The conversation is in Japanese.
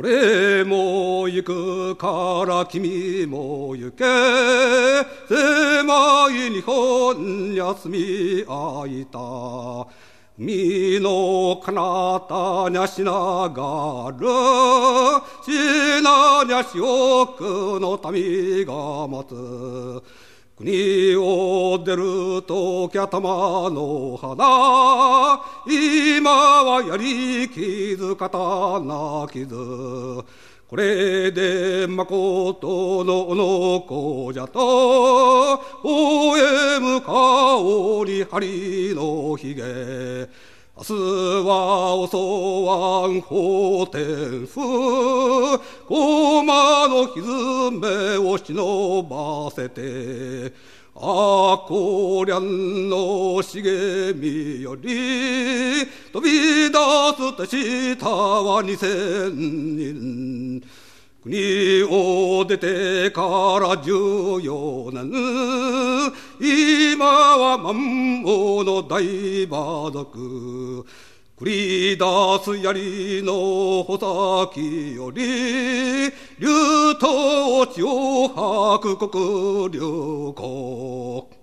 俺も行くから君も行け。狭い日本に住み合いた。海の彼方にゃしながる。しなにゃしおくの民が待つ。国を出るとき頭の花今はやり傷刀傷。これでまことのの子じゃと応え向かおり針のひげ明日は襲わん法天府駒の歪めを忍ばせてあこりゃんの茂みより飛び出す手下は二千人。国を出てから十四年。今は万王の大馬族。繰り出す槍の穂先より竜頭地を吐く国領国